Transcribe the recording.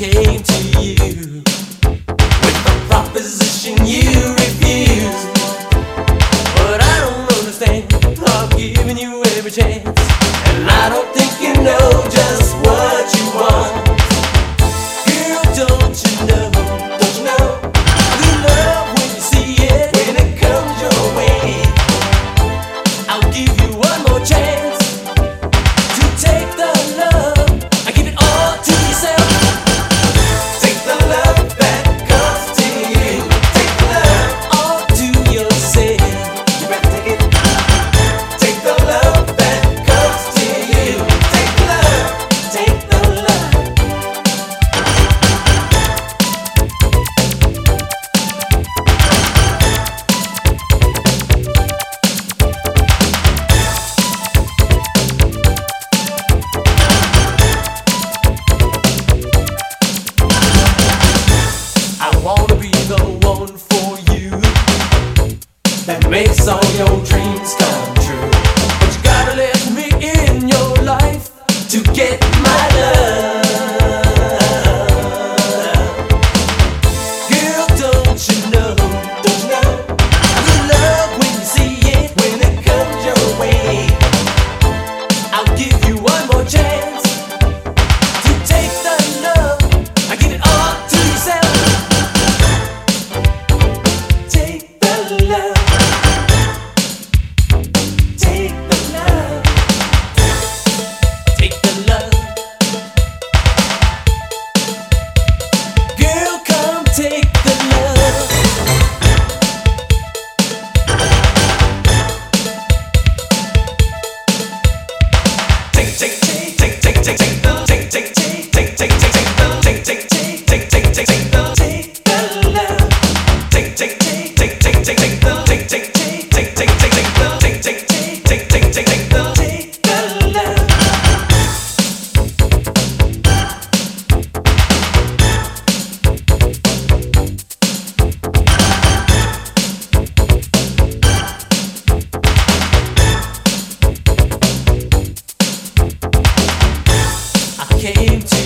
came to you with a proposition you refused. But I don't understand. I've given you every chance. Makes all your dreams come came to